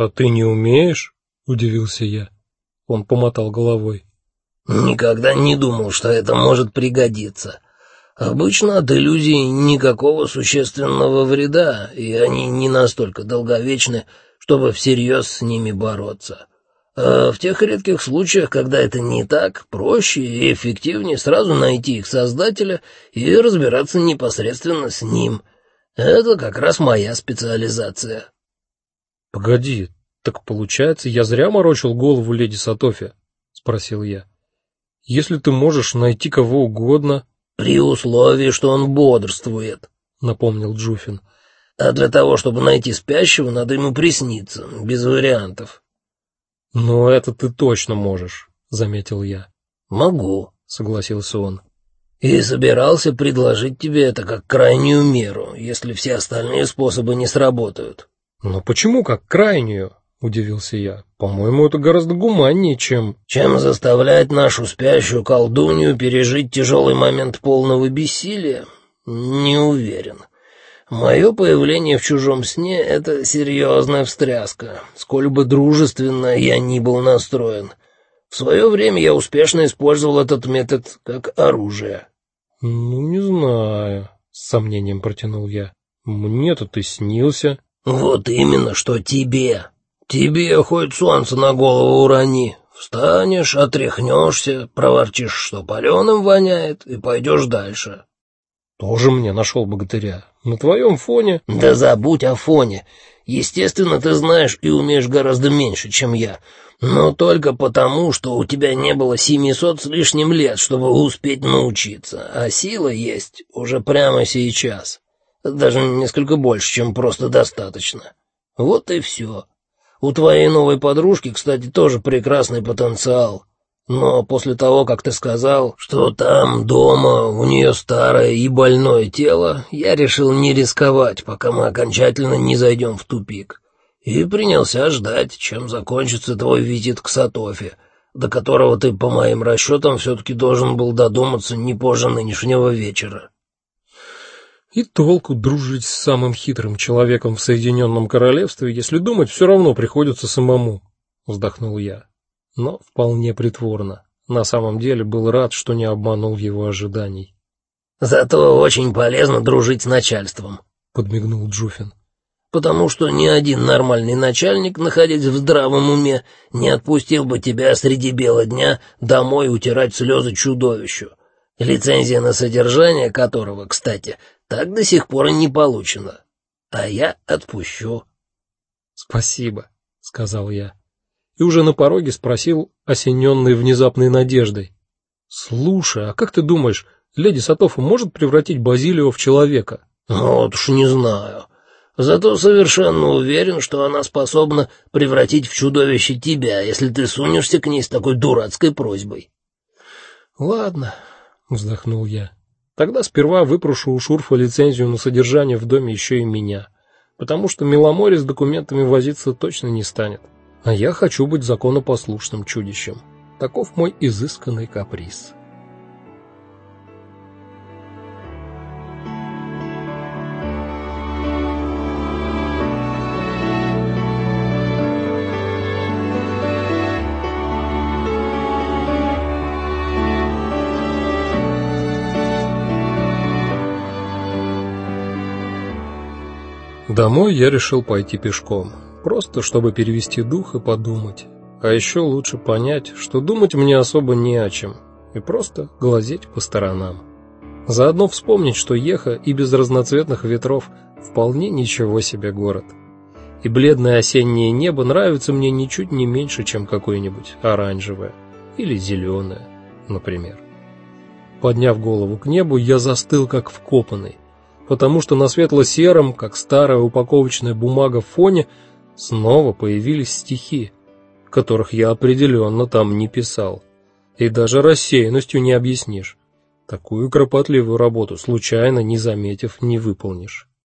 А ты не умеешь? удивился я. Он помотал головой. Никогда не думал, что это может пригодиться. Обычно от иллюзий никакого существенного вреда, и они не настолько долговечны, чтобы всерьез с ними бороться. А в тех редких случаях, когда это не так, проще и эффективнее сразу найти их создателя и разбираться непосредственно с ним. Это как раз моя специализация. Погоди, так получается, я зря морочил голову леди Сатофи, спросил я. Если ты можешь найти кого угодно, при условии, что он бодрствует, напомнил Джуфин. А для того, чтобы найти спящего, надо ему присниться, без вариантов. Но это ты точно можешь, заметил я. Могу, согласился он. И собирался предложить тебе это как крайнюю меру, если все остальные способы не сработают. Но почему как крайнюю? удивился я. По-моему, это гораздо гуманнее, чем чем заставлять нашу спящую колдунью пережить тяжелый момент полного бессилия. Не уверен. Мое появление в чужом сне — это серьезная встряска, сколь бы дружественно я ни был настроен. В свое время я успешно использовал этот метод как оружие. Ну, не знаю, с сомнением протянул я. Мне-то ты снился. Вот именно, что тебе. Тебе хоть солнце на голову урони. Встанешь, отряхнешься, проворчишь, что паленым воняет, и пойдешь дальше. Тоже мне нашел богатыря. На твоем фоне... Да забудь о фоне. Естественно, ты знаешь и умеешь гораздо меньше, чем я. Но только потому, что у тебя не было семисот с лишним лет, чтобы успеть научиться. А сила есть уже прямо сейчас. Даже несколько больше, чем просто достаточно. Вот и все. У твоей новой подружки, кстати, тоже прекрасный потенциал. Но после того, как ты сказал, что там дома у нее старое и больное тело, я решил не рисковать, пока мы окончательно не зайдем в тупик, и принялся ждать, чем закончится твой визит к Сатофе, до которого ты, по моим расчетам, все-таки должен был додуматься не позже нынешнего вечера. И толку дружить с самым хитрым человеком в Соединенном Королевстве, если думать, все равно приходится самому, вздохнул я но вполне притворно. На самом деле был рад, что не обманул его ожиданий. Зато очень полезно дружить с начальством, подмигнул Джуфин. Потому что ни один нормальный начальник, находясь в здравом уме, не отпустил бы тебя среди бела дня домой утирать слезы чудовищу, лицензия на содержание которого, кстати, так до сих пор и не получена. А я отпущу. Спасибо, сказал я и уже на пороге спросил, осененный внезапной надеждой: "Слушай, а как ты думаешь, леди Сатофа может превратить Базилио в человека?" "Вот уж не знаю. Зато совершенно уверен, что она способна превратить в чудовище тебя, если ты сунешься к ней с такой дурацкой просьбой". "Ладно", вздохнул я. "Тогда сперва выпрошу у Шурфа лицензию на содержание в доме еще и меня, потому что Миломори с документами возиться точно не станет". А я хочу быть законопослушным чудищем. Таков мой изысканный каприз. Домой я решил пойти пешком просто чтобы перевести дух и подумать. А еще лучше понять, что думать мне особо не о чем, и просто глазеть по сторонам. Заодно вспомнить, что Еха и без разноцветных ветров вполне ничего себе город. И бледное осеннее небо нравится мне ничуть не меньше, чем какое-нибудь оранжевое или зеленое, например. Подняв голову к небу, я застыл как вкопанный, потому что на светло-сером, как старая упаковочная бумага фоне, снова появились стихи, которых я определенно там не писал. И даже рассеянностью не объяснишь. Такую кропотливую работу случайно не заметив, не выполнишь.